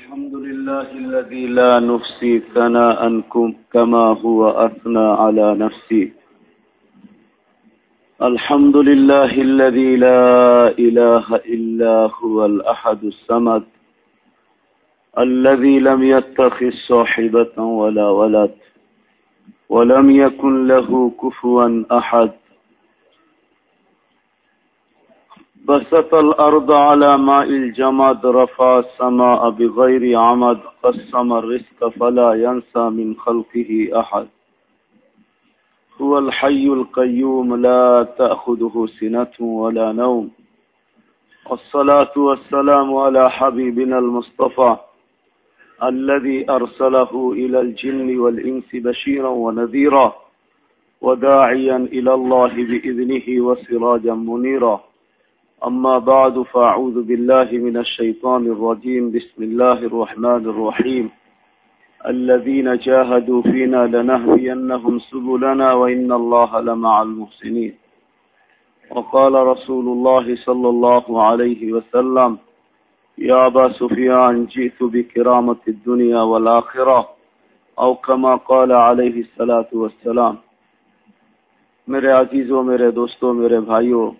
الحمد لله الذي لا نفسي ثناء كما هو أثنى على نفسي. الحمد لله الذي لا إله إلا هو الأحد السمد الذي لم يتخذ صاحبة ولا ولد ولم يكن له كفوا أحد بسط الأرض على ماء الجمد رفع السماء بغير عمد قسم الرزق فلا ينسى من خلقه أحد. هو الحي القيوم لا تأخذه سنة ولا نوم. والصلاة والسلام على حبيبنا المصطفى الذي أرسله إلى الجن والإنس بشيرا ونذيرا وداعيا إلى الله بإذنه وسراجا منيرا. أما بعد فأعوذ بالله من الشيطان الرجيم. بسم الله الرحمن الرحيم. الذين جاهدوا فينا لنهدينهم سبلنا وإن الله لمع المحسنين. وقال رسول الله صلى الله عليه وسلم يا أبا سفيان جئت بكرامة الدنيا والآخرة أو كما قال عليه الصلاة والسلام. میرے عزیزوں میرے دوستوں میرے بھائیوں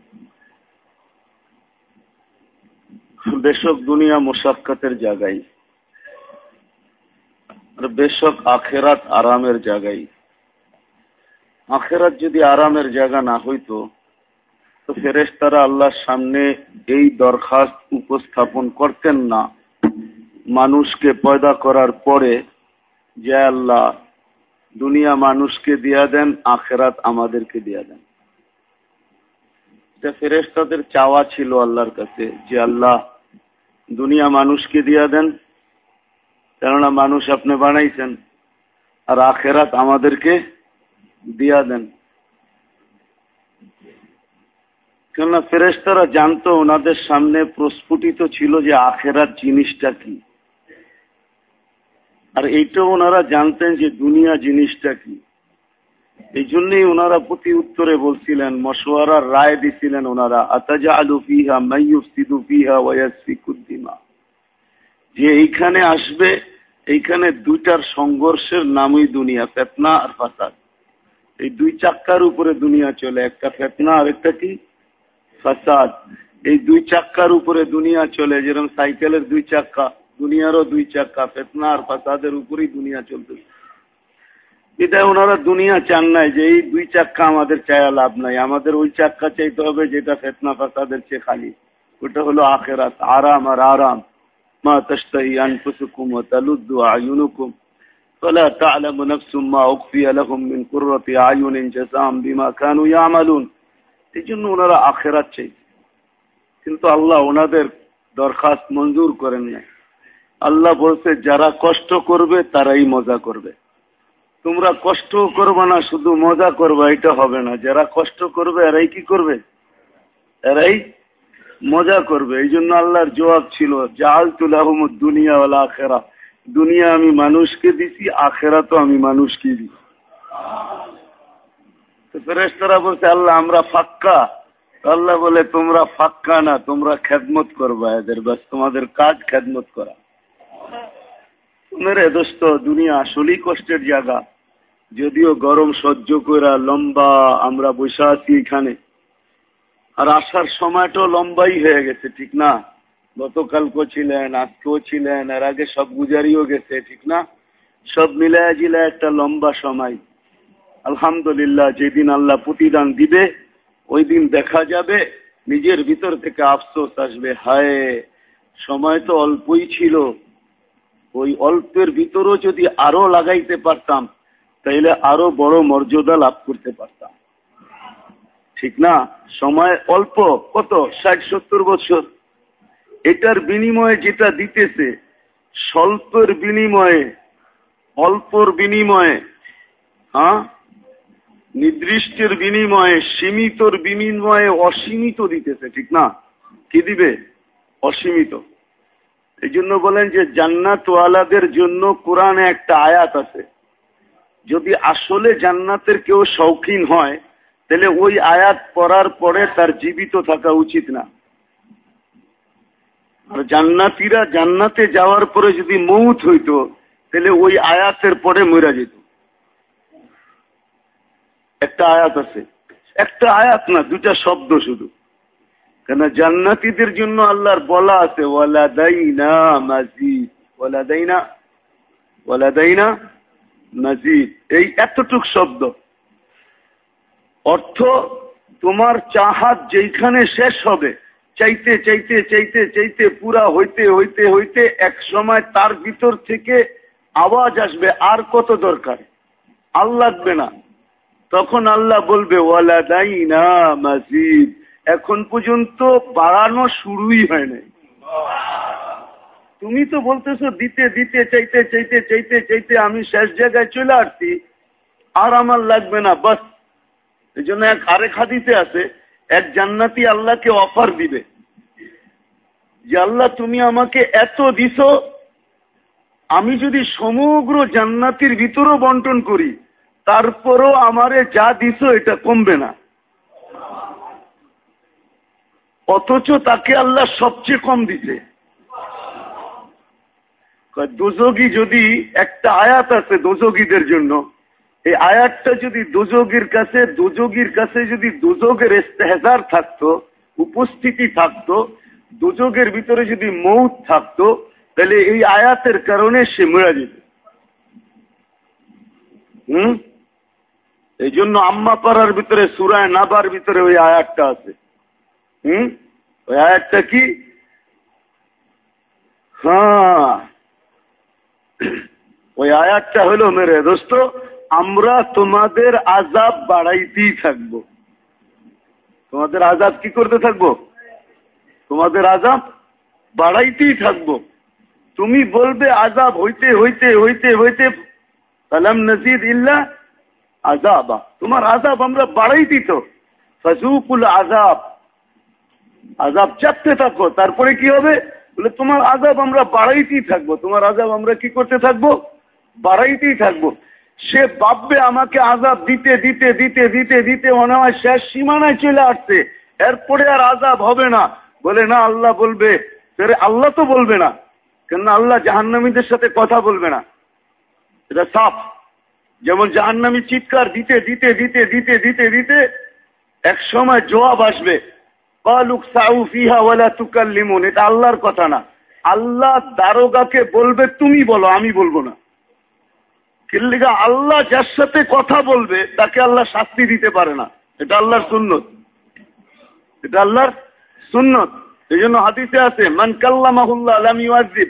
বেশক দুনিয়া মোশাক্কাতের জায়গায়। আর বেশক আখেরাত আরামের জায়গায়। আখেরাত যদি আরামের জায়গা না হইতো, তো ফেরেস তারা আল্লাহর সামনে এই দরখাস্ত উপস্থাপন করতেন না। মানুষকে পয়দা করার পরে যে আল্লাহ দুনিয়া মানুষকে দিয়া দেন, আখেরাত আমাদেরকে দিয়া দেন। এটা ফেরেস্তাদের চাওয়া ছিল আল্লাহর কাছে, যে আল্লাহ দুনিয়া মানুষকে দিয়া দেন, কেননা মানুষ আপনি বানাইছেন আর আখেরাত আমাদেরকে দিয়া দেন। কেননা ফেরেস্তারা জানতো, ওনাদের সামনে প্রস্ফুটিত ছিল যে আখেরাত জিনিসটা কি। আর এইটাও ওনারা জানতেন যে দুনিয়া জিনিসটা কি। এই জন্যই ওনারা প্রতি উত্তরে বলছিলেন, মশওয়ারার রায় দিছিলেন ওনারা আতাজা আলু ফিহা মাইয়ুফসিদু ফিহা ওয়াসফিকুদ্দিমা যে এইখানে আসবে, এইখানে দুইটার সংঘর্ষের নামই দুনিয়া, ফেতনা আর ফাসাদ। এই দুই চাক্কার উপরে দুনিয়া চলে, একটা ফেতনা আর একটা কি? ফাসাদ। এই দুই চাক্কার উপরে দুনিয়া চলে, যেরকম সাইকেলের দুই চাক্কা, দুনিয়ারও দুই চাক্কা, ফেতনা আর ফাসাদের উপরেই দুনিয়া চলতেছে। এটা ওনারা দুনিয়া চান নাই যে এই দুই চাক্কা আমাদের চায়া লাভ নাই আমাদের ওই চাক্কা চাইতে হবে যেটা ফেতনা ফাসাদের চেয়ে খালি ওটা হলো আখেরাত আরাম আর আরাম মা তস্তাহি আনফুসুকুম ওয়া তালুদ্দু আয়ুনুকুম فلا تعلم نفس ما أخفي لهم من قرة أعين جزاء بما كانوا يعملون এই জন্য ওনারা আখেরাত চাই কিন্তু আল্লাহ ওনাদের দরখাস্ত মঞ্জুর করেন নাই আল্লাহ বলছে যারা কষ্ট করবে তারাই মজা করবে তোমরা কষ্ট করবে না, শুধু মজা করবে, এটা হবে না। যারা কষ্ট করবে, এরাই কি করবে? এরাই মজা করবে। এই জন্য আল্লাহর জবাব ছিল জাল তুলাহমুদ দুনিয়া ওলা আখেরা দুনিয়া আমি মানুষকে দিছি আখেরা তো আমি মানুষকে দিই ফেরেস্তারা বলছে, আল্লাহ, আমরা ফাক্কা? আল্লাহ বলে, তোমরা ফাক্কা না, তোমরা খেদমত করবা এদের, বাস তোমাদের কাজ খেদমত করা। মেরে দোস্ত, দুনিয়া আসলেই কষ্টের জায়গা। যদিও গরম সহ্য করা লম্বা আমরা বসে আছি এখানে। আর আসার সময়টাও লম্বাই হয়ে গেছে, ঠিক না? গতকালকেও ছিলেন, আজকেও ছিলেন, এর আগে সব গুজারিও গেছে, ঠিক না? সব মিলায় জিলায় একটা লম্বা সময়। আলহামদুলিল্লাহ, যেদিন আল্লাহ প্রতিদান দিবে, ওই দিন দেখা যাবে, নিজের ভিতর থেকে আফসোস আসবে। হায়, সময় তো অল্পই ছিল। ওই অল্পের ভিতরও যদি আরও লাগাইতে পারতাম, তাইলে আরও বড় মর্যাদা লাভ করতে পারতাম। ঠিক না? সময় অল্প। কত? ষাট, সত্তর বছর। এটার বিনিময়ে যেটা দিতেছে, স্বল্পের বিনিময়ে, অল্পর বিনিময়ে হ্যাঁ? নির্দিষ্টের বিনিময়ে, সীমিতর বিনিময়ে অসীমিত দিতেছে, ঠিক না? কি দিবে? অসীমিত। এই জন্য বলেন যে জান্নাতওয়ালাদের জন্য কোরআনে একটা আয়াত আছে। যদি আসলে জান্নাতের কেউ শৌখিন হয়, তাহলে ওই আয়াত পড়ার পরে তার জীবিত থাকা উচিত না। আর জান্নাতিরা জান্নাতে যাওয়ার পরে যদি মৌত হইতো, তাহলে ওই আয়াতের পরে মরা যেত। একটা আয়াত আছে। একটা আয়াত না দুটা শব্দ শুধু। কেন জান্নাতিদের জন্য আল্লাহর বলা আছে ওয়ালা দাইনা মাজিদ ওয়ালা দাইনা ওয়ালা দাইনা মাজিদ এই এতটুক শব্দ। অর্থ, তোমার চাহাত যেইখানে শেষ হবে, চাইতে চাইতে চাইতে চাইতে, পুরা হইতে হইতে হইতে, এক সময় তার ভিতর থেকে আওয়াজ আসবে, আর কত দরকার? আর লাগবে না। তখন আল্লাহ বলবে ওয়ালা দাই না মাজিদ এখন পর্যন্ত বাড়ানো শুরুই হয় নাই তুমি তো বলতেছো দিতে দিতে, চাইতে চাইতে চাইতে চাইতে আমি শেষ জায়গায় চলে আসছি, আর আমার লাগবে না, বাস। এই জন্য এক আরেক হাদিতে আছে, এক জান্নাতি আল্লাহকে অফার দিবে। যে আল্লাহ, তুমি আমাকে এত দিস আমি যদি সমগ্র জান্নাতির ভিতরও বন্টন করি, তারপরও আমারে যা দিস এটা কমবে না। অথচ তাকে আল্লাহ সবচেয়ে কম দিছে দোজগি যদি একটা আয়াত আছে দোজগীদের জন্য, এই আয়াতটা যদি দুযোগীর কাছে দুযোগীর কাছে যদি দুযোগের ইস্তেহার থাকতো, উপস্থিতি থাকতো দুযোগের ভিতরে যদি মৌত থাকতো, তাহলে এই আয়াতের কারণে সে মেরা যেত। হম? এই জন্য আম্মা পাড়ার ভিতরে, সুরায় নাবার ভিতরে ওই আয়াতটা আছে। হম? ওই আয়াতটা কি? হ্যাঁ। ওই আয়াতটা হলো, মেরে দোস্ত, আমরা তোমাদের আজাব বাড়াইতেই থাকব। তোমাদের আজাব কি করতে থাকব? তোমাদের আজাব বাড়াইতেই থাকব। তুমি বলবে আজাব হইতে হইতে হইতে হইতে সালাম নজিদ ইল্লা আজাবা তোমার আজাব আমরা বাড়াইতি তো। ফজুকুল আজাব আজাব চাপতে থাকো, তারপরে কি হবে? বলে, তোমার আজাব আমরা বাড়াইতেই থাকব। তোমার আজাব আমরা কি করতে থাকব? বাড়াইতেই থাকব। সে ভাববে, আমাকে আজাব দিতে দিতে দিতে দিতে দিতে মনে হয় শেষ সীমানায় চলে আসছে। এরপরে আর আজাব হবে না। বলে, না, আল্লাহ বলবে। আল্লাহ তো বলবে না। কেন আল্লাহ জাহান্নামীদের সাথে কথা বলবে না। এটা সাফ। যেমন জাহান্নামী চিৎকার দিতে দিতে দিতে দিতে দিতে দিতে, এক সময় জবাব আসবে। আল্লাহর কথা না। আল্লাহ দারোগাকে বলবে, তুমি বলো, আমি বলব না। কিল্লিগা আল্লাহ যার সাথে কথা বলবে, তাকে আল্লাহ শাস্তি দিতে পারে না। এটা আল্লাহর সুন্নত। এটা আল্লাহর সুন্নত। এই জন্য হাদিসে আছে মানকাল্লা কাল্লামাহুল্লাহ আলাম ইউআজিব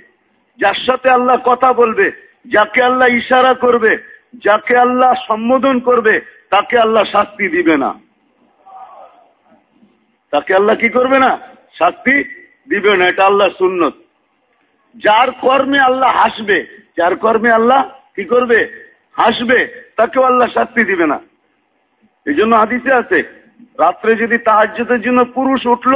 যার সাথে আল্লাহ কথা বলবে, যাকে আল্লাহ ইশারা করবে, যাকে আল্লাহ সম্বোধন করবে, তাকে আল্লাহ শাস্তি দিবে না। তাকে আল্লাহ কি করবে না? শাস্তি দিবে না, এটা আল্লাহ সুন্নত। যার কর্মে আল্লাহ হাসবে, যার কর্মে আল্লাহ কি করবে? হাসবে, তাকেও আল্লাহ শাস্তি দিবে না। এই জন্য হাদিসে আছে, রাত্রে যদি তাহাজ্যতের জন্য পুরুষ উঠল,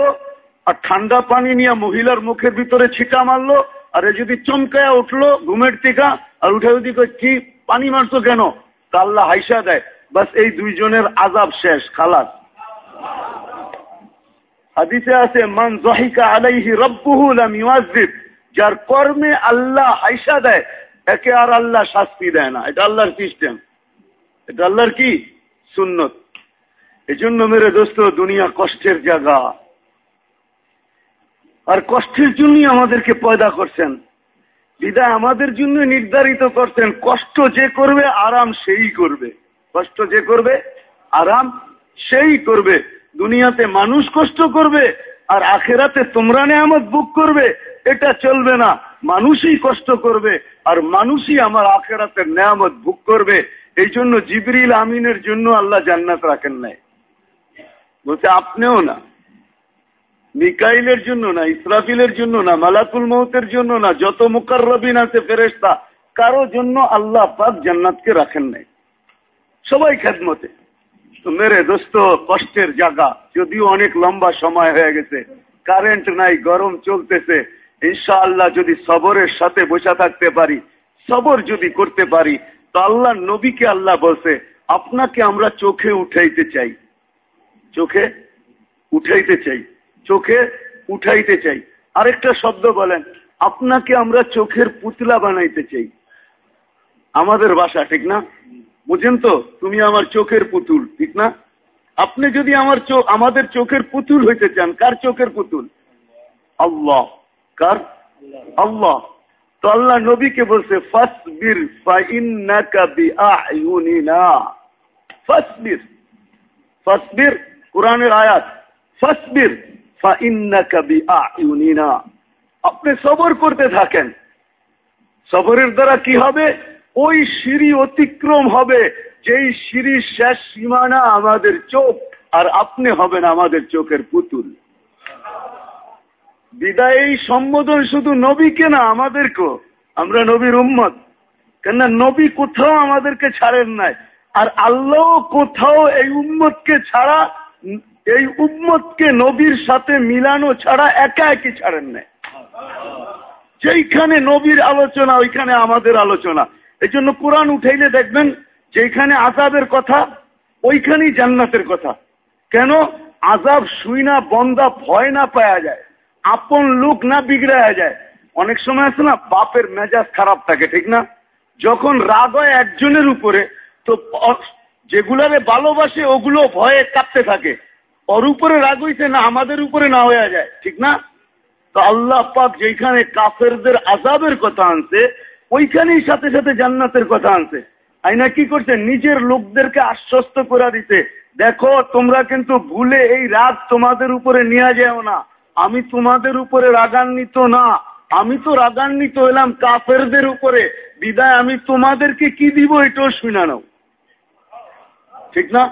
আর ঠান্ডা পানি নিয়ে মহিলার মুখের ভিতরে ছিটা মারলো, আর যদি চমকায়া উঠল ঘুমের টিকা, আর উঠে যদি কি পানি মারছো কেন? তা আল্লাহ হাইসা দেয়। বাস এই দুইজনের আজাব শেষ, খালাস। হাদিসে আছে, মান জহিকা আলাইহি রব্বুহু লাম ইউআযিব যার কর্মে আল্লাহ হাইসা দেয় একে আর আল্লাহ শাস্তি দেয় না। এটা আল্লাহর সিস্টেম এটা আল্লাহর কি? সুন্নত। এই জন্য মেরে দোস্ত, দুনিয়া কষ্টের জায়গা। আর কষ্টের জন্যই আমাদেরকে পয়দা করছেন। বিদায় আমাদের জন্য নির্ধারিত করছেন, কষ্ট যে করবে, আরাম সেই করবে। কষ্ট যে করবে, আরাম সেই করবে। দুনিয়াতে মানুষ কষ্ট করবে আর আখেরাতে তোমরা নেয়ামত বুক করবে, এটা চলবে না। মানুষই কষ্ট করবে আর মানুষই আমার আখেরাতের নেয়ামত বুক করবে। এই জন্য জিবরিল আমিনের জন্য আল্লাহ জান্নাত রাখেন নাই। বলছে, আপনিও না। মিকাইলের জন্য না, ইসরাফিলের জন্য না, মালাকুল মৌতের জন্য না, যত মুকাররবিন আছে ফেরেস্তা কারও জন্য আল্লাহ পাক জান্নাতকে রাখেন নাই। সবাই খেদমতে। মেরে দোস্ত, কষ্টের জায়গা। যদিও অনেক লম্বা সময় হয়ে গেছে। কারেন্ট নাই, গরম চলতেছে। ইনশাআল্লাহ যদি সবরের সাথে বসে থাকতে পারি, সবর যদি করতে পারি, তো আল্লাহ নবীকে আল্লাহ বলছে, আপনাকে আমরা চোখে উঠাইতে চাই। চোখে উঠাইতে চাই। চোখে উঠাইতে চাই। আরেকটা শব্দ বলেন, আপনাকে আমরা চোখের পুতলা বানাইতে চাই। আমাদের বাসা ঠিক না? বুঝেন তো, তুমি আমার চোখের পুতুল, ঠিক না? আপনি যদি আমার চোখ আমাদের চোখের পুতুল হইতে চান, কার চোখের পুতুল? আল্লাহ। কার? আল্লাহ। তো আল্লাহ নবীকে বলছে, ফসবির ফসবির। ফসবির, কোরআনের আয়াত। ফসবির আপনি সবর করতে থাকেন। সবরের দ্বারা কি হবে? ওই সিঁড়ি অতিক্রম হবে, যেই সিঁড়ির শেষ সীমানা আমাদের চোখ, আর আপনি হবেন আমাদের চোখের পুতুল। বিদায় এই সম্বোধন শুধু নবীকে না, আমাদেরকেও। আমরা নবীর উম্মত। কেননা নবী কোথাও আমাদেরকে ছাড়েন নাই। আর আল্লাহ কোথাও এই উম্মতকে ছাড়া, এই উম্মতকে নবীর সাথে মিলানো ছাড়া একা একই ছাড়েন নাই। যেইখানে নবীর আলোচনা, ওইখানে আমাদের আলোচনা। এই জন্য কোরআন উঠাইলে দেখবেন যেখানে আজাবের কথা, ওইখানেই জান্নাতের কথা। কেন? আজাব শুই না, বন্দা ভয় না পাওয়া যায়। আপন লোক না বিগড়ায়া যায়। অনেক সময় আছে না, বাপের মেজাজ খারাপ থাকে, ঠিক না? যখন রাগ হয় একজনের উপরে, তো যেগুলারে ভালোবাসে, ওগুলো ভয়ে কাঁপতে থাকে। ওর উপরে রাগ হইছে না, আমাদের উপরে না হয়ে যায়, ঠিক না? তো আল্লাহ পাক যেখানে কাফেরদের আজাবের কথা আনছে ওইখানেই সাথে সাথে জান্নাতের কথা আনছে। আইনা কি করছে? নিজের লোকদেরকে আশ্বস্ত করে দিতে দেখো, তোমরা কিন্তু ভুলে এই রাগ তোমাদের উপরে নিয়ে যাও না। আমি তোমাদের উপরে রাগান্বিত না। আমি তো রাগান্বিত হলাম কাফেরদের উপরে। বিদায়, আমি তোমাদেরকে কি দিব এটাও শুনে নাও। ঠিক না?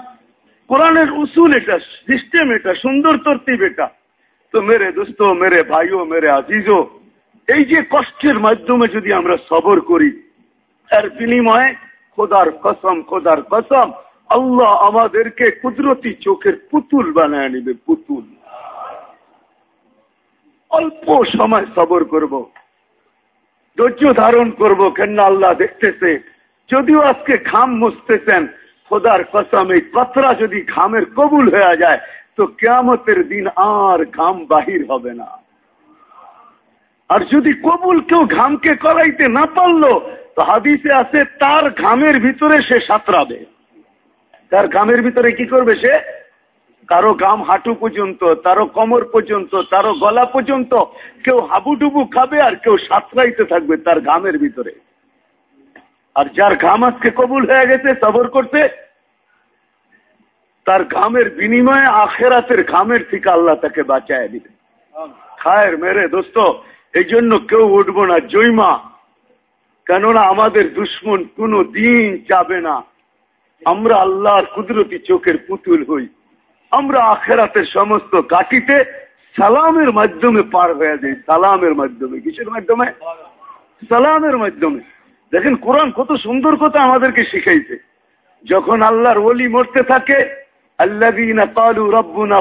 কোরআনের উসুল এটা, সিস্টেম এটা, সুন্দর তরতিব এটা। তো মেরে দোস্ত, মেরে ভাইও, মেরে আজিজও এই যে কষ্টের মাধ্যমে যদি আমরা সবর করি, এর বিনিময়ে খোদার কসম খোদার কসম, আল্লাহ আমাদেরকে কুদরতি চোখের পুতুল বানায় নিবে, পুতুল। অল্প সময় সবর করব, ধৈর্য ধারণ করব কেন আল্লাহ দেখতেছে, যদিও আজকে ঘাম মুছতেছেন, খোদার কসম, এই কতরা যদি ঘামের কবুল হয়ে যায়, তো কেয়ামতের দিন আর ঘাম বাহির হবে না। আর যদি কবুল কেউ ঘামকে করাইতে না পারল তো হাদিসে আছে তার ঘামের ভিতরে সে সাঁতরাবে। তার ঘামের ভিতরে কি করবে সে? কারও গাম হাঁটু পর্যন্ত তারও কমর পর্যন্ত তারও গলা পর্যন্ত কেউ হাবুডুবু খাবে আর কেউ সাঁতরাইতে থাকবে তার ঘামের ভিতরে। আর যার ঘাম আজকে কবুল হয়ে গেছে সবর করতে তার ঘামের বিনিময়ে আখেরাতের ঘামের থেকে আল্লাহ তাকে বাঁচায় দিবে। খায়ের মেরে দোস্ত এই জন্য কেউ উঠব না জৈমা। কেননা আমাদের দুশ্মন কোন দিন যাবে না। আমরা আল্লাহর কুদরতি চোখের পুতুল হই। আমরা আখেরাতের সমস্ত কাটিতে সালামের মাধ্যমে পার হয়ে যাই। সালামের মাধ্যমে। কিসের মাধ্যমে? সালামের মাধ্যমে। দেখেন, কোরআন কত সুন্দর কথা আমাদেরকে শিখাইছে। যখন আল্লাহর ওলি মরতে থাকে আল্লাহ রব্বুন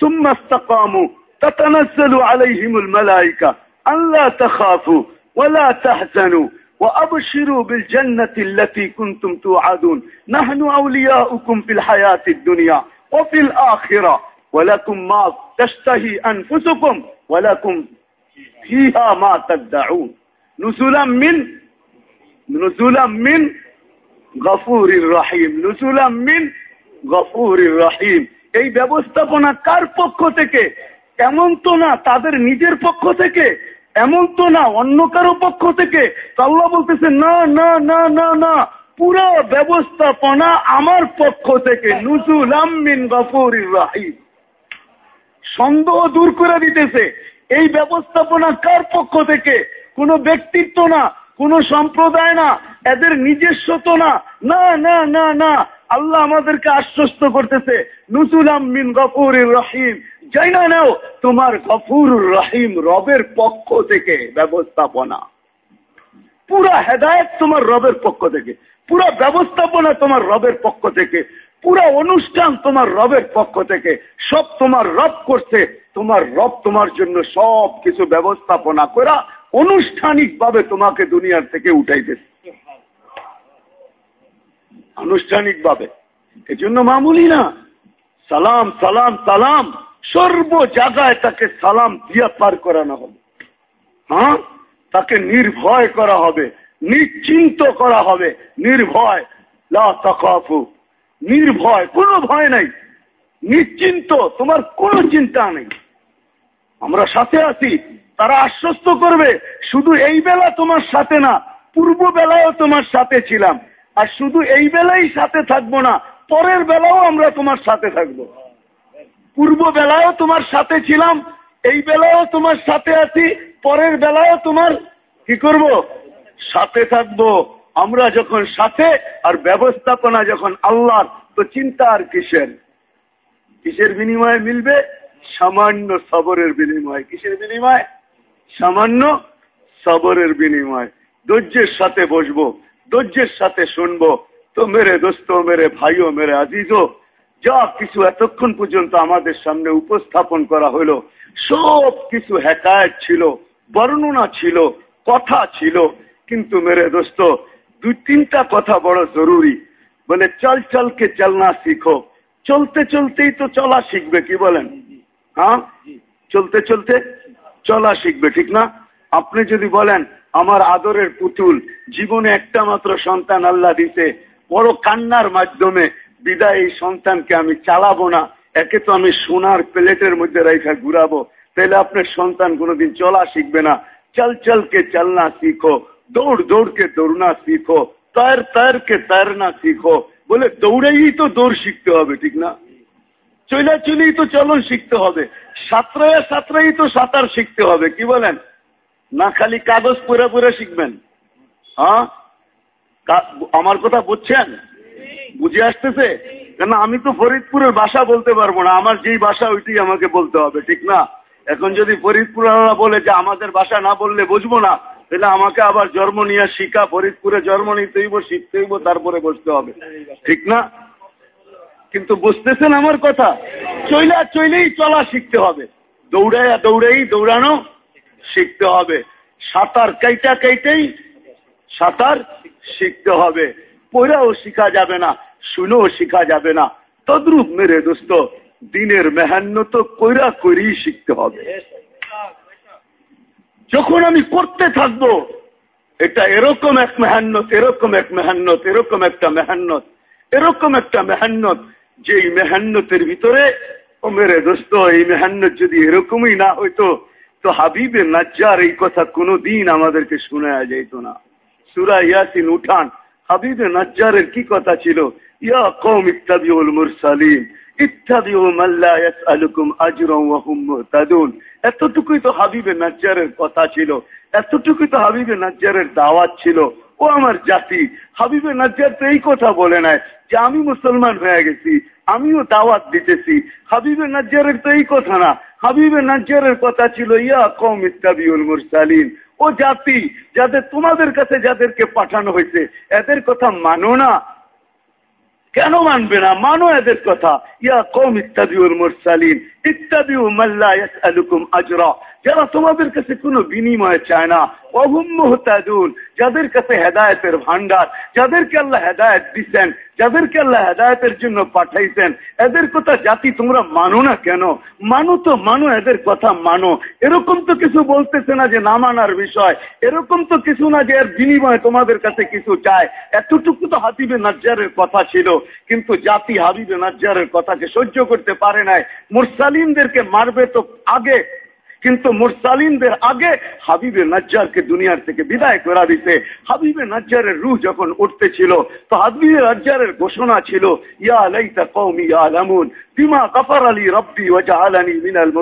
সুম্মাস্তাকামু তাতানাজ্জালু আলাইহিমুল মালাইকা। استقاموا تتنزل عليهم الملائكة أن لا تخافوا ولا تحزنوا وأبشروا بالجنة التي كنتم توعدون نحن أولياؤكم في الحياة الدنيا وفي الآخرة ولكم ما تشتهي أنفسكم ولكم فيها ما تدعون نزلا من نزلا من غفور رحيم نزلا من غفور رحيم এই ব্যবস্থাপনা কার পক্ষ থেকে এমন তো না তাদের নিজের পক্ষ থেকে এমন তো না, অন্য কারও পক্ষ থেকে আল্লাহ বলতেছে, না না না না না, পুরো ব্যবস্থাপনা আমার পক্ষ থেকে নুজুল আমিন গফুর রাহিম। সন্দেহ দূর করে দিতেছে, এই ব্যবস্থাপনা কার পক্ষ থেকে? কোন ব্যক্তিত্ব না, কোন সম্প্রদায় না, এদের নিজস্ব তো না। না না না না, আল্লাহ আমাদেরকে আশ্বস্ত করতেছে নুসুল আমিন গফুর রহিম। যাই না নাও, তোমার গফুর রহিম রবের পক্ষ থেকে ব্যবস্থাপনা। পুরা হেদায়ত তোমার রবের পক্ষ থেকে, পুরা ব্যবস্থাপনা তোমার রবের পক্ষ থেকে, পুরা অনুষ্ঠান তোমার রবের পক্ষ থেকে, সব তোমার রব করছে, তোমার রব তোমার জন্য সব কিছু ব্যবস্থাপনা করা আনুষ্ঠানিক ভাবে তোমাকে দুনিয়ার থেকে উঠাই উঠাইতেছে। আনুষ্ঠানিক ভাবে এজন্য মামুলি না, সালাম সালাম সালাম। সর্ব জায়গায় তাকে সালাম দিয়া পার করানো হবে। হ্যাঁ? তাকে নির্ভয় করা হবে, নিশ্চিন্ত করা হবে, নির্ভয়। নির্ভয়, কোনো ভয় নাই। নিশ্চিন্ত, তোমার কোনো চিন্তা নেই। আমরা সাথে আছি, তারা আশ্বস্ত করবে, শুধু এই বেলা তোমার সাথে না, পূর্ব বেলায়ও তোমার সাথে ছিলাম। আর শুধু এই বেলাই সাথে থাকব না, পরের বেলাও আমরা তোমার সাথে থাকব। পূর্ব বেলায়ও তোমার সাথে ছিলাম এই বেলায়ও তোমার সাথে আছি, পরের বেলায়ও তোমার। কি করব? সাথে থাকব। আমরা যখন সাথে, আর ব্যবস্থাপনা যখন আল্লাহ তো চিন্তা আর কিসের? কিসের বিনিময়ে মিলবে? সামান্য সবরের বিনিময়। কিসের বিনিময়? সামান্য সবরের বিনিময়। ধৈর্যের সাথে বসবো, ধৈর্যের সাথে শুনব। তো মেরে দোস্ত, মেরে ভাইও, মেরে আজিজও যা কিছু এতক্ষণ পর্যন্ত আমাদের সামনে উপস্থাপন করা হলো সব কিছু হেকায়ত ছিল বর্ণনা ছিল কথা ছিল। কিন্তু মেরে দোস্ত দুই তিনটা কথা বড় জরুরি। বলে চল চলকে চলনা শিখো। চলতে চলতেই তো চলা শিখবে কি বলেন? হ্যাঁ? চলতে চলতে চলা শিখবে ঠিক না? আপনি যদি বলেন আমার আদরের পুতুল জীবনে একটা মাত্র সন্তান আল্লাহ দিতে বড় কান্নার মাধ্যমে বিদায় এই সন্তানকে আমি চালাবো না, একে তো আমি সোনার প্লেটের মধ্যে রেখা ঘুরাবো। তাহলে আপনার সন্তান কোনোদিন চলা শিখবে না। চল চল চলকে চলনা শিখো, দৌড় দৌড়কে দৌড়না শিখো, তৈর তৈরকে তৈরনা শিখো। বলে দৌড়েই তো দৌড় শিখতে হবে, ঠিক না? চলে চলেই তো চলন শিখতে হবে। সাঁতরায় সাঁতরাই তো সাঁতার শিখতে হবে, কি বলেন? না খালি কাগজ পুরে পুরে শিখবেন। হ্যাঁ? আমার কথা বুঝছেন? বুঝে আসতেছে? কেন আমি তো ফরিদপুরের ভাষা বলতে পারব না। আমার যেই ভাষা ওইটি আমাকে বলতে হবে, ঠিক না? এখন যদি ফরিদপুর বলে যে আমাদের ভাষা না বললে বুঝব না, তাহলে আমাকে আবার জন্ম নিয়ে শিখা, ফরিদপুরে জন্ম নিতে হইব শিখতে হইব তারপরে বসতে হবে, ঠিক না? কিন্তু বুঝতেছেন আমার কথা? চইলা চইলেই চলা শিখতে হবে। দৌড়াইয়া দৌড়াই দৌড়ানো শিখতে হবে। সাঁতার কাইটা কাইটাই সাঁতার শিখতে হবে। পড়াও শিখা যাবে না শুনেও শিখা যাবে না। তদ্রুপ মেরে দোস্ত, দিনের মেহান্ন তো কইরা করেই শিখতে হবে। যখন আমি করতে থাকব, এটা এরকম এক মেহান্নত, এরকম এক মেহান্নত, এরকম একটা মেহান্নত, এরকম একটা মেহান্নত যে এই মেহান্নতের ভিতরে, ও মেরে দোস্ত, এই মেহান্নত যদি এরকমই না হইতো, তো হাবিবে নাজ্জার এই কথা কোনদিন আমাদেরকে শোনা যাইত না। সুরা ইয়াসিন উঠান হাবিবে নাজ্জারের কি কথা ছিল? ইয়া কম ইত্তাবিউল মুরসালিন ইত্যাদিও মাল্লা ইয়াসআলুকুম আজরান ওয়া হুম এতটুকুই তো হাবিবে নাজ্জারের কথা ছিল। এতটুকুই তো হাবিবে নাজ্জারের দাওয়াত ছিল। ও আমার জাতি। হাবিবে নাজ্জার তো এই কথা বলে নাই যে আমি মুসলমান হয়ে গেছি, আমিও দাওয়াত দিতেছি। হাবিবে নাজ্জারের তো এই কথা না। হাবিবে নাজ্জারের কথা ছিল, ইয়া কম ইত্তাবিউল মুরসালিন ও জাতি যাদের তোমাদের কাছে যাদেরকে পাঠানো হয়েছে, এদের কথা মানো না। কেন মানবে না? মানো এদের কথা। ইয়া কম ইত্তাবিউল মুরসালিন ইয়াসআলুকুম আজরা। যারা তোমাদের কাছে কোনো বিনিময় চায় না অহুম যাদের কাছে হেদায়েতের ভান্ডার যাদেরকে আল্লাহ হেদায়েত দিচ্ছেন যাদেরকে আল্লাহ হেদায়তের জন্য পাঠাইছেন, এদের কথা জাতি তোমরা মানো না কেন? মানো তো মানো, এদের কথা মানো। এরকম তো কিছু বলতেছে না যে না মানার বিষয়। এরকম তো কিছু না যে এর বিনিময়ে তোমাদের কাছে কিছু চায়। এতটুকু তো হাবিবে নাজ্জারের কথা ছিল। কিন্তু জাতি হাবিবে নাজ্জারের কথাকে সহ্য করতে পারে নাই। মুরসালিমদেরকে মারবে তো আগে। কিন্তু মুরসালিনদের আগে হাবিবে নাজ্জারকে দুনিয়ার থেকে বিদায় করা দিতে, হাবিবে নাজ্জারের রুহ যখন উঠতেছিল, তো হাবিবে নাজ্জারের ঘোষণা ছিল, ইয়া লাইতা কওমি ইয়ালামুন, বিমা গাফার আলী রব্বি ওয়া জাআলানি মিনাল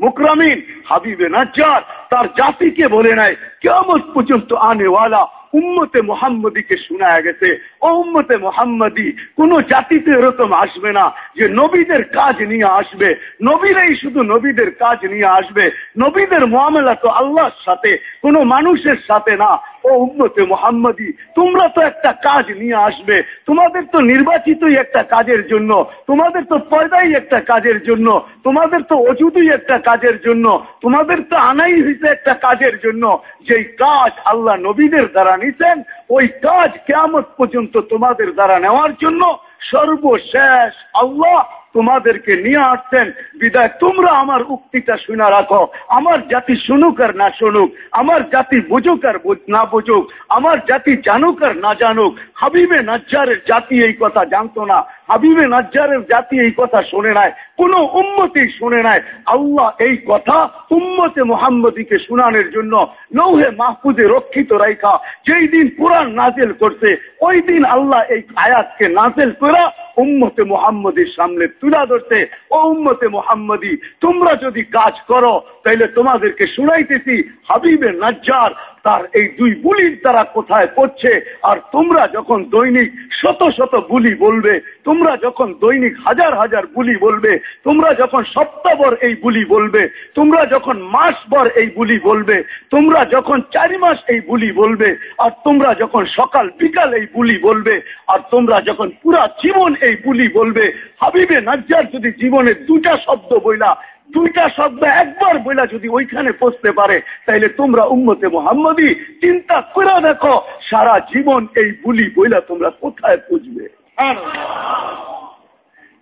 মুকরামিন, হাবিবে নাজ্জার তার জাতিকে বলে নাই, কিয়ামত পর্যন্ত আনেওয়ালা উম্মতে মোহাম্মদীকে শোনা গেছে। ও উম্মতে মোহাম্মদী, কোন জাতিতে এরকম আসবে না যে নবীদের কাজ নিয়ে আসবে। নবীরাই শুধু নবীদের কাজ নিয়ে আসবে। নবীদের মামলা তো আল্লাহর সাথে, কোন মানুষের সাথে না। ও উম্মতে মোহাম্মদী, তোমরা তো একটা কাজ নিয়ে আসবে। তোমাদের তো নির্বাচিতই একটা কাজের জন্য, তোমাদের তো পয়দাই একটা কাজের জন্য, তোমাদের তো অজুদই একটা কাজের জন্য, তোমাদের তো আনাই হয়েছে একটা কাজের জন্য। যেই কাজ আল্লাহ নবীদের দ্বারা নিতেন ওই কাজ কেমন পর্যন্ত তোমাদের দ্বারা নেওয়ার জন্য সর্বশেষ আল্লাহ তোমাদেরকে নিয়ে আসছেন। বিদায়, তোমরা আমার উক্তিটা শুনে রাখো। আমার জাতি শুনুক আর না শুনুক, আমার জাতি বুঝুক আর না বুঝুক, আমার জাতি জানুক আর না জানুক। হাবিবে নাজ্জারের জাতি এই কথা জানতো না। হাবিবে নাজ্জারের জাতি এই কথা শুনে নাই। কোন উম্মতি শুনে নাই। আল্লাহ এই কথা উম্মতে মোহাম্মদীকে শুনানোর জন্য লৌহে মাহফুজে রক্ষিত রাইখা, যেই দিন কোরআন নাজেল করছে, ওই দিন আল্লাহ এই আয়াতকে নাজেল করা উম্মতে মোহাম্মদীর সামনে তুলা ধরতে, ও উম্মতে মোহাম্মদী, তোমরা যদি কাজ করো তাহলে তোমাদেরকে শুনাইতেছি হাবিবের নাজ্জার তার এই দুই বুলির তারা কোথায় পড়ছে? আর তোমরা যখন দৈনিক শত শত বুলি বলবে, তোমরা যখন দৈনিক হাজার হাজার বুলি বলবে, তোমরা যখন সপ্তাহভর এই বুলি বলবে, তোমরা যখন মাসভর এই বুলি বলবে, তোমরা যখন চারি মাস এই বুলি বলবে, আর তোমরা যখন সকাল বিকাল এই বুলি বলবে, আর তোমরা যখন পুরা জীবন এই বুলি বলবে, হাবিবে নাজ্জার যদি জীবনে দুটা শব্দ বইলা দুইটা শব্দ একবার বইলা যদি ওইখানে পৌঁছতে পারে, তাইলে তোমরা উন্মতে মোহাম্মদী চিন্তা করে দেখো, সারা জীবন এই বুলি বইলা তোমরা কোথায় পুজবে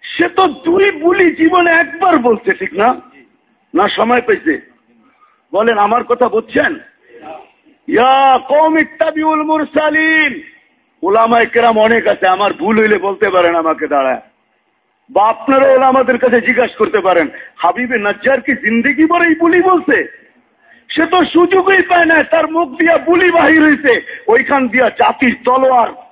সে তো দুই বুলি জীবনে একবার বলছে, ঠিক না? না, সময় পেয়েছে। বলেন, আমার কথা বুঝছেন? ইয়া ওলামায় কেরাম অনেক আছে, আমার ভুল হইলে বলতে পারেন আমাকে, দাঁড়ায়। বা আপনারা ওরা আমাদের কাছে জিজ্ঞাসা করতে পারেন, হাবিবে নজ্জার কি জিন্দিগি বলেই বুলি বলছে। সে তো সুযোগই পায় না, তার মুখ দিয়া বুলি বাহির হইছে। ওইখান দিয়া জাতির তলোয়ার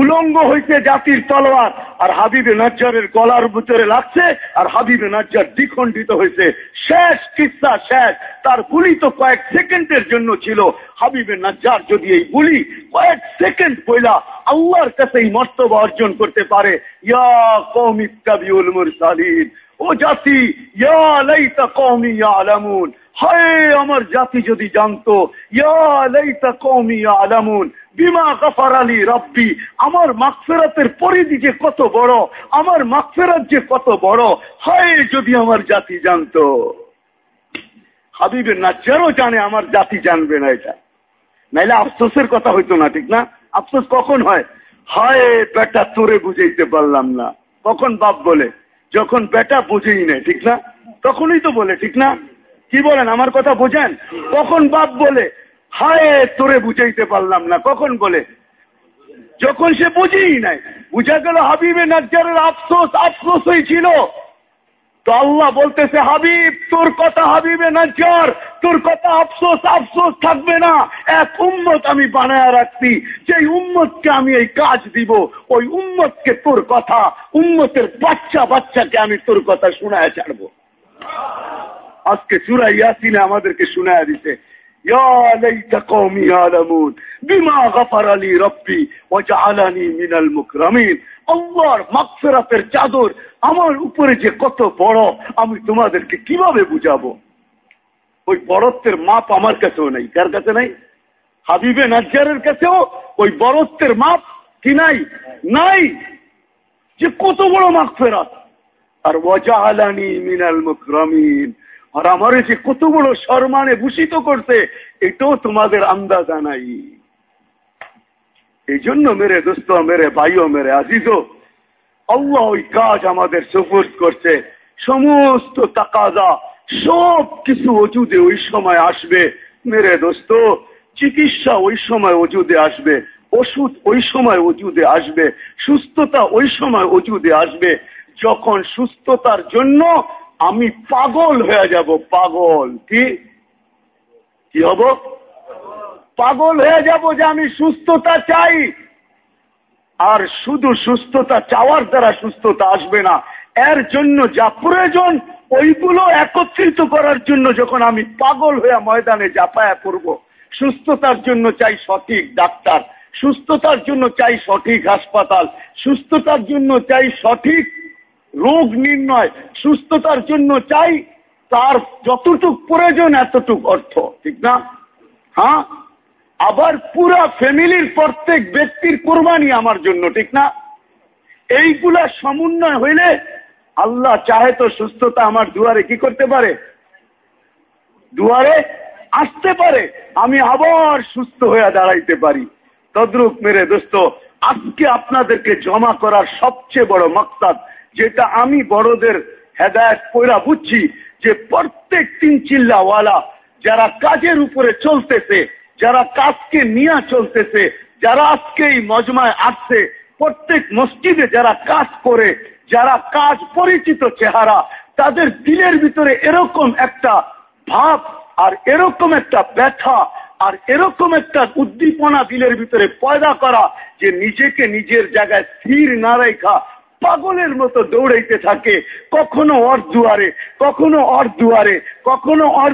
উলঙ্গ হইতে জাতির তলোয়ার, আর হাবিবে নাজ্জারের গলার ভিতরে লাগছে, আর হাবিবে নাজ্জার দ্বিখণ্ডিত হয়েছে শেষ কিসা শেষ। তার গুলি তো কয়েক সেকেন্ডের জন্য ছিল। হাবিবে নাজ্জার যদি এই গুলি কয়েক সেকেন্ড পয়লা আল্লাহর কাছে এই মর্তবা অর্জন করতে পারে, ইয়া কৌমিত্তাবিউল মুরসালিন। ও জাতি, ইয়া লাইতা কওমি ইয়ালামুন। হায়, আমার জাতি যদি জানতো, ইয়া লাইতা কওমি ইয়ালামুন। বিমা গফার আলী রব্বি, আমার মাকফেরাতের পরিধি যে কত বড়, আমার মাকফেরাত যে কত বড়, হয় যদি আমার জাতি জানতো। হাবিবের নাজ্জারও জানে, আমার জাতি জানবে না এটা। নাইলে আফসোসের কথা হইতো না, ঠিক না? আফসোস কখন হয়? হায়, বেটা তোরে বুঝাইতে পারলাম না। কখন বাপ বলে? যখন বেটা বুঝেই নেই ঠিক না? তখনই তো বলে, ঠিক না? কি বলেন, আমার কথা বোঝেন? কখন বাপ বলে? হায়, তোরে বুঝাইতে পারলাম না। কখন বলে? যখন সে বুঝেই নাই। বুঝা গেল হাবিবে নাজ্জারের আফসোস আফসোস হয়েছিল তো আল্লাহ বলতেছে, হাবিব, তোর কথা হাবিবে নাজ্জার, তোর কথা আফসোস আফসোস থাকবে না। এক উম্মত আমি বানায় রাখছি। যে উম্মতকে আমি এই কাজ দিব, ওই উম্মতকে তোর কথা, উম্মতের বাচ্চা বাচ্চাকে আমি তোর কথা শোনায় ছাড়বো। আজকে চূড়া ইয়াসিনে আমাদেরকে শোনায় দিতে يا ليت قومي يعلمون بما غفر لي ربي وجعلني من المكرمين আল্লাহর মাগফিরাতের চাদর আমার উপরে যে কত বড় আমি তোমাদেরকে কিভাবে বুঝাবো ওই বড়ত্বের মাপ আমার কাছেও নেই কার কাছে নাই হাবিবে নাজ্জারের কাছেও ওই বড়ত্বের মাপ কি নাই নাই যে কত বড় মাগফিরাত আর ওয়াজাহালানি মিনাল মুকরামিন আর আমার যে কত বড় সম্মানে ভূষিত করতে এটাও তোমাদের আন্দাজা নাই। এই জন্য মেরে দোস্ত, মেরে ভাইও, মেরে আজিজও, আল্লাহ ওই কাজ আমাদের সুপুর্দ করছে। সমস্ত তাকাজা, সব কিছু অজুদে ওই সময় আসবে। মেরে দোস্ত, চিকিৎসা ওই সময় অজুদে আসবে, ওষুধ ওই সময় অজুদে আসবে, সুস্থতা ওই সময় অজুদে আসবে। যখন সুস্থতার জন্য আমি পাগল হয়ে যাব, পাগল। কি? কি হব? পাগল হয়ে যাব যে আমি সুস্থতা চাই। আর শুধু সুস্থতা চাওয়ার দ্বারা সুস্থতা আসবে না, এর জন্য যা প্রয়োজন, ওইগুলো একত্রিত করার জন্য যখন আমি পাগল হয়ে ময়দানে জাপায়া করব, সুস্থতার জন্য চাই সঠিক ডাক্তার, সুস্থতার জন্য চাই সঠিক হাসপাতাল, সুস্থতার জন্য চাই সঠিক রোগ নির্ণয়, সুস্থতার জন্য চাই, তার যতটুক প্রয়োজন এতটুক অর্থ, ঠিক না? হ্যাঁ? আবার পুরা ফ্যামিলির প্রত্যেক ব্যক্তির কোরবানি আমার জন্য, ঠিক না? এইগুলা সমন্বয় হইলে আল্লাহ চাহে তো সুস্থতা আমার দুয়ারে কি করতে পারে? দুয়ারে আসতে পারে। আমি আবার সুস্থ হয়ে দাঁড়াইতে পারি। তদ্রুপ মেরে দোস্ত, আজকে আপনাদেরকে জমা করার সবচেয়ে বড় মকসাদ যেটা আমি বড়দের হেদায়ত পয়লা বুঝছি যে প্রত্যেক তিন চিল্লাওয়ালা যারা কাজের উপরে চলতেছে, যারা কাজকে নিয়ে চলতেছে, যারা আজকে এই মজমায় আসছে, প্রত্যেক মসজিদে যারা কাজ করে, যারা কাজ পরিচিত চেহারা, তাদের দিলের ভিতরে এরকম একটা ভাব আর এরকম একটা ব্যথা আর এরকম একটা উদ্দীপনা দিলের ভিতরে পয়দা করা যে নিজেকে নিজের জায়গায় স্থির না রেখা পাগলের মতো দৌড়াইতে থাকে। কখনো অর দুয়ারে, কখনো অর কখনো অর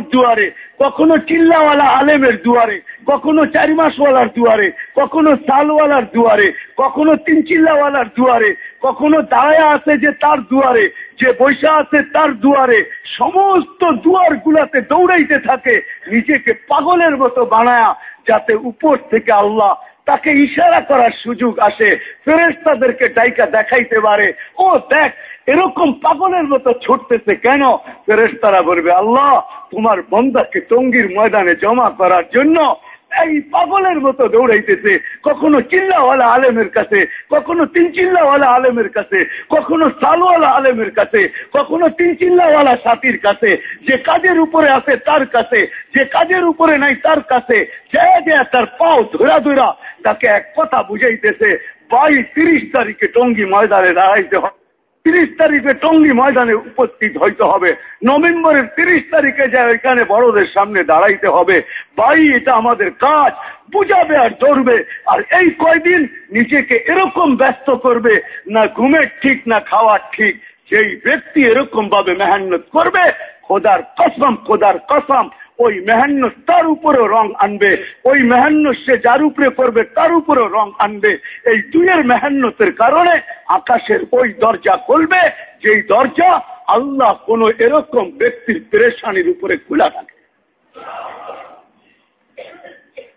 কখনো চিল্লাওয়ালা আলেমের দুয়ারে, কখনো চারি মাসওয়ালার দুয়ারে, কখনো সালওয়ালার দুয়ারে, কখনো তিন চিল্লাওয়ালার দুয়ারে, কখনো দাঁড়ায় আছে যে তার দুয়ারে, যে বৈশা আছে তার দুয়ারে, সমস্ত দুয়ার গুলাতে দৌড়াইতে থাকে। নিজেকে পাগলের মতো বানায়া, যাতে উপর থেকে আল্লাহ তাকে ইশারা করার সুযোগ আসে। ফেরেস্তাদেরকে ডাইকা দেখাইতে পারে। ও দেখ, এরকম পাগলের মতো ছুটতেছে কেন? ফেরেস্তারা বলবে, আল্লাহ, তোমার বন্দাকে টঙ্গির ময়দানে জমা করার জন্য এই পাগলের মতো দৌড়াইতেছে। কখনো চিল্লাওয়ালা আলেমের কাছে, কখনো তিন চিল্লাওয়ালা আলেমের কাছে, কখনো সালওয়ালা আলেমের কাছে, কখনো তিন চিল্লাওয়ালা সাথীর কাছে, যে কাজের উপরে আছে তার কাছে, যে কাজের উপরে নাই তার কাছে যায় যায় তার পাও ধরা ধরা, তাকে এক কথা বুঝাইতেছে, বাইশ তিরিশ তারিখে টঙ্গি ময়দানে দাঁড়াইতে হবে। তিরিশ তারিখে টঙ্গি ময়দানে উপস্থিত হইতে হবে। নভেম্বরের তিরিশ তারিখে যা এখানে বড়দের সামনে দাঁড়াইতে হবে বাই এটা আমাদের কাজ। বুঝাবে আর ধরবে। আর এই কয়দিন নিজেকে এরকম ব্যস্ত করবে, না ঘুমের ঠিক, না খাওয়ার ঠিক, যেই ব্যক্তি এরকম ভাবে মেহান্নত করবে, খোদার কসম খোদার কসম ওই মেহান্ন তার উপরেও রং আনবে, ওই মেহান্ন সে যার উপরে করবে তার উপরেও রং আনবে। এই দুইয়ের মেহান্নতের কারণে আকাশের ওই দরজা খুলবে, যেই দরজা আল্লাহ কোন এরকম ব্যক্তির পেরেশানির উপরে খোলা থাকে।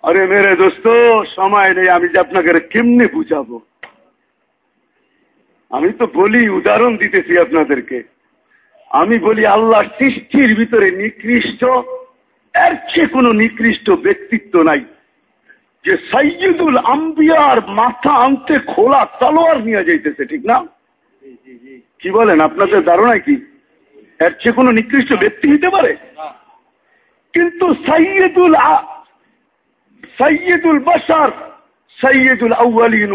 আরে মেরে দোস্ত, সময় নেই, আমি যে আপনাকে কেমনে বুঝাবো? আমি তো বলি, উদাহরণ দিতেছি আপনাদেরকে। আমি বলি, আল্লাহ সৃষ্টির ভিতরে নিকৃষ্ট এর চেয়ে কোন নিকৃষ্ট ব্যক্তিত্ব নাই যে সৈয়দুল আম্বিয়ার মাথা আনতে খোলা তলোয়ার নিয়ে যাইতেছে, ঠিক না? কি বলেন, আপনাদের ধারণায় কি? এর চেয়ে কোন নিকৃষ্ট ব্যক্তি হতে পারে? কিন্তু সৈয়দুল সৈয়দুল বসার সৈয়দুল আউ্বালিন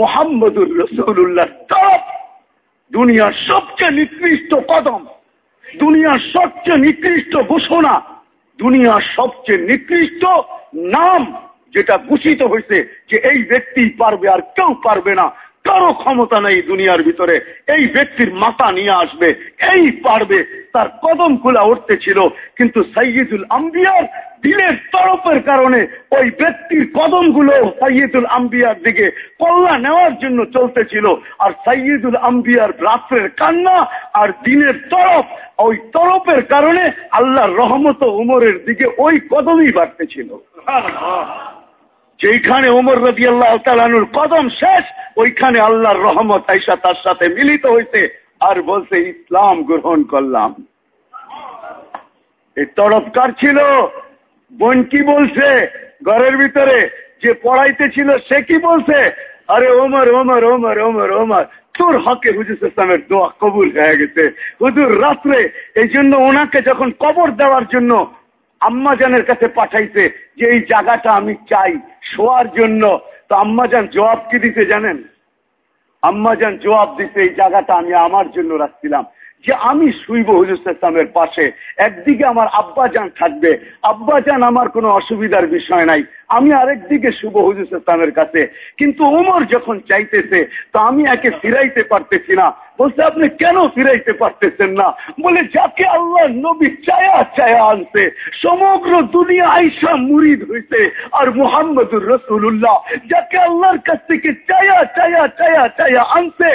মোহাম্মদুল রসুল্লাহ তরফ দুনিয়ার সবচেয়ে নিকৃষ্ট কদম, দুনিয়ার সবচেয়ে নিকৃষ্ট ঘোষণা দুনিয়ার সবচেয়ে নিকৃষ্ট নাম যেটা ঘোষিত হয়েছে যে এই ব্যক্তি পারবে আর কেউ পারবে না। কারও ক্ষমতা নেই দুনিয়ার ভিতরে। এই ব্যক্তির মাথা নিয়ে আসবে। এই পারবে। তার কদম খোলা উঠতে ছিল কিন্তু সৈয়দুল আম্বিয়ার দিলের তরফের কারণে ওই ব্যক্তির কদমগুলো সৈয়দুল আম্বিয়ার দিকে কল্লা নেওয়ার জন্য চলতেছিল। আর সৈয়দুল আম্বিয়ার রাত্রের কান্না আর দিনের তরফ ওই তরফের কারণে আল্লাহর রহমত উমরের দিকে ওই কদমই বাড়তেছিল। যেইখানে ওমর রবি আল্লাহ তালানুর কদম শেষ, ওইখানে আল্লাহর রহমত আইসা তার সাথে মিলিত হইতে আর বলছে, ইসলাম গ্রহণ করলাম। এই তরফকার ছিল? বোন কি বলছে? ঘরের ভিতরে যে পড়াইতে ছিল সে কি বলছে? আরে, ওমর ওমর ওমর ওমর ওমর। তোর হকে হুজুর ইসলামের দোয়া কবুল হয়ে গেছে। হুজুর রাত্রে এই জন্য ওনাকে যখন কবর দেওয়ার জন্য আম্মাজানের কাছে পাঠাইছে যে এই জায়গাটা আমি চাই শোয়ার জন্য, তো আম্মাজান জবাব কি দিতে জানেন? আম্মাজান জবাব দিতে এই জায়গাটা আমি আমার জন্য রাখছিলাম। যে আমি শুইব হুজুর ইসলামের পাশে, একদিকে আমার আব্বাজান থাকবে, আব্বাজান আমার কোনো অসুবিধার বিষয় নাই, আমি আরেক দিকে শুভ হুজুর ইসলামের কাছে। কিন্তু ওমর যখন চাইতেছে, তো আমি একে ফিরাইতে পারতেছি না। বলছে, আপনি কেন ফিরাইতে পারতেছেন না? বলে, যাকে আল্লাহ নবী চায়া চায়া আনছে, সমগ্র দুনিয়া আইসা মুরিদ হইছে, আর মোহাম্মদুর রসুল্লাহ যাকে আল্লাহর কাছ থেকে চায়া চায়া চায়া চায়া আনছে,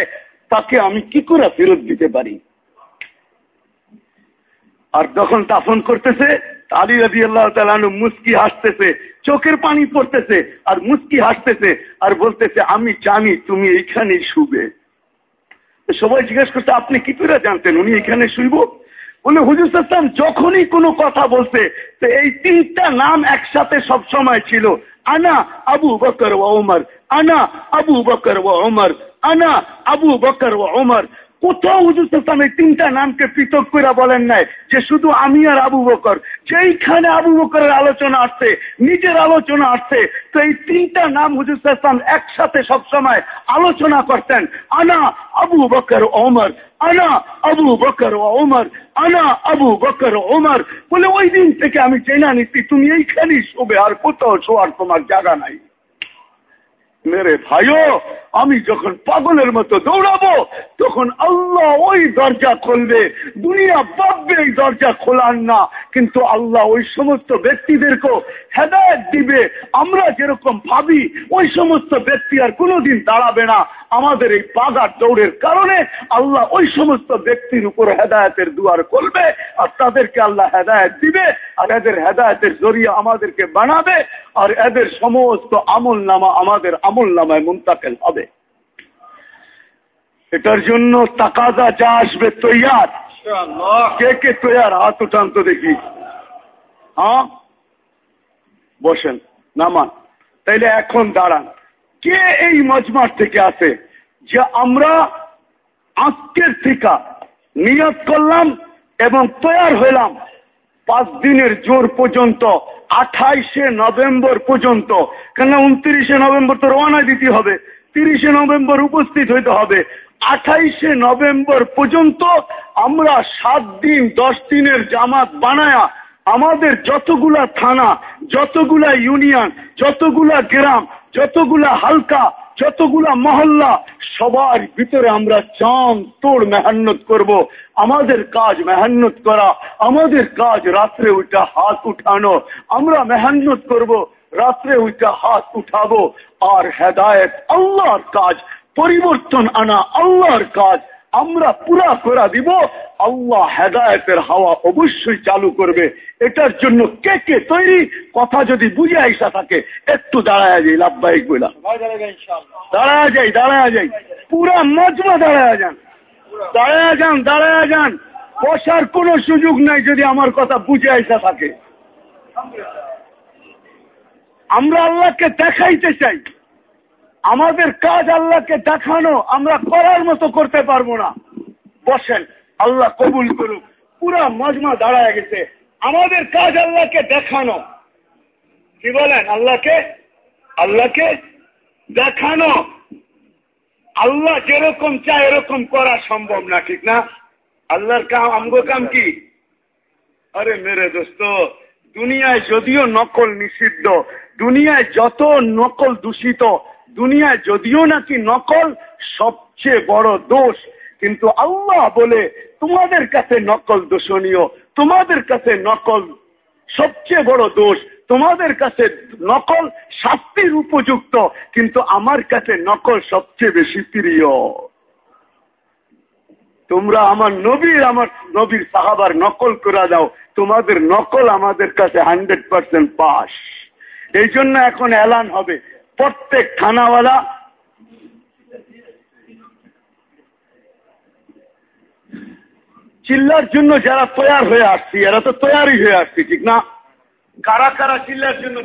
তাকে আমি কি করে ফেরত দিতে পারি? আর যখন দাফন করতেছে আলী রাজি আল্লাহ তালু মুস্কি হাসতেছে, চোখের পানি পড়তেছে, আর মুস্কি হাসতেছে, আর বলতেছে, আমি জানি তুমি এইখানে শুবে। সবাই জিজ্ঞেস করছে, আপনি কি করে জানতেন উনি এখানে শুইব? বলে, হুজুর সাল্লাম যখনই কোনো কথা বলতে তো এই তিনটা নাম একসাথে সব সময় ছিল। আনা আবু বকর ওমর আনা আবু বকর ও ওমর আনা আবু বকর ও ওমর কোথাও হুজুর সাল্লাম এই তিনটা নামকে পৃথক করে বলেন নাই যে শুধু আমি আর আবু বকর। যেইখানে আবু বকরের আলোচনা আসছে, নিজের আলোচনা আসছে, তো এই তিনটা নাম হুজুর সাল্লাম একসাথে সবসময় আলোচনা করতেন। আনা আবু বকর ওমর, আনা আবু বকর ওমর, আনা আবু বকর ওমর। বলে ওই দিন থেকে আমি চেনা নিচ্ছি, তুমি এইখানেই শোবে আর কোথাও শোয়ার তোমার জায়গা নাই। মেরে ভাইও আমি যখন পাগলের মতো দৌড়াবো, তখন আল্লাহ ওই দরজা খুলবে। দুনিয়া ভাববে এই দরজা খোলার না, কিন্তু আল্লাহ ওই সমস্ত ব্যক্তিদেরকেও হেদায়ত দিবে। আমরা যেরকম ভাবি, ওই সমস্ত ব্যক্তি আর কোনোদিন দাঁড়াবে না। আমাদের এই পাগার দৌড়ের কারণে আল্লাহ ওই সমস্ত ব্যক্তির উপর হেদায়তের দুয়ার খুলবে আর তাদেরকে আল্লাহ হেদায়ত দিবে আর এদের হেদায়তের জরিয়ে আমাদেরকে বানাবে আর এদের সমস্ত আমল নামা আমাদের আমল নামায় মুন্তাকেল হবে। এটার জন্য তাকাদা যা আসবে তৈয়ার। কে কে তৈয়ার? হাত উঠান তো দেখি। হ্যাঁ? বসেন নামান। তাইলে এখন দাঁড়ান। কে এই মজমার থেকে আসে যে আমরা আজকের থেকে নিয়ত করলাম এবং তৈয়ার হইলাম। পাঁচ দিনের জোর পর্যন্ত আঠাইশে নভেম্বর পর্যন্ত। কেন উনত্রিশে নভেম্বর তো রওনা দিতে হবে। তিরিশে নভেম্বর উপস্থিত হইতে হবে। আঠাইশে নভেম্বর পর্যন্ত আমরা সাত দিন, দশ দিনের জামাত বানায়া আমাদের যতগুলা থানা, যতগুলা ইউনিয়ন, যতগুলা গ্রাম, যতগুলা হালকা, যতগুলা মহল্লা, সবার ভিতরে আমরা চান তোর মেহান্নত করব। আমাদের কাজ মেহান্নত করা, আমাদের কাজ রাত্রে ওইটা হাত উঠানো আমরা মেহান্নত করব। রাত্রে ওইটা হাত উঠাবো আর হেদায়ত আল্লাহর কাজ পরিবর্তন আনা আল্লাহর কাজ। আমরা পুরা করা দিব। আল্লাহ হেদায়তের হাওয়া অবশ্যই চালু করবে। এটার জন্য কে কে তৈরি? কথা যদি বুঝে আইসা থাকে একটু দাঁড়ায় যাই লাভবাহিক বইলা। দাঁড়ায় যাই দাঁড়ায় যাই পুরা মজমা দাঁড়ায় যান। দাঁড়ায় যান দাঁড়ায় যান। বসার কোন সুযোগ নাই যদি আমার কথা বুঝে আইসা থাকে। আমরা আল্লাহকে দেখাইতে চাই। আমাদের কাজ আল্লাহকে দেখানো, আমরা করার মতো করতে পারব না। বসেন, আল্লাহ কবুল করুক। পুরা মজমা দাঁড়ায় গেছে। আমাদের কাজ আল্লাহকে দেখানো। কি বলেন? আল্লাহকে? আল্লাহকে দেখানো। আল্লাহ যেরকম চায় এরকম করা সম্ভব না, ঠিক না? আল্লাহর কাম, আমগো কাম কি? আরে মেরে দোস্ত, দুনিয়ায় যদিও নকল নিষিদ্ধ, দুনিয়ায় যত নকল দূষিত দুনিয়ায় যদিও নাকি নকল সবচেয়ে বড় দোষ, কিন্তু আল্লাহ বলে, তোমাদের কাছে নকল দোষণীয়, তোমাদের কাছে নকল সবচেয়ে বড় দোষ, তোমাদের কাছে নকল শাস্তির উপযুক্ত, কিন্তু আমার কাছে নকল সবচেয়ে বেশি প্রিয়। তোমরা আমার নবীর আমার নবীর সাহাবার নকল করে দাও, তোমাদের নকল আমাদের কাছে হান্ড্রেড পার্সেন্ট পাস। এই জন্য এখন এলান হবে। প্রত্যেক থানাওয়ালা চিল্লার জন্য যারা তৈয়ার হয়ে আসছি, এরা তো তৈরি হয়ে আসছি, ঠিক না? কারা কারা চিল্লার জন্য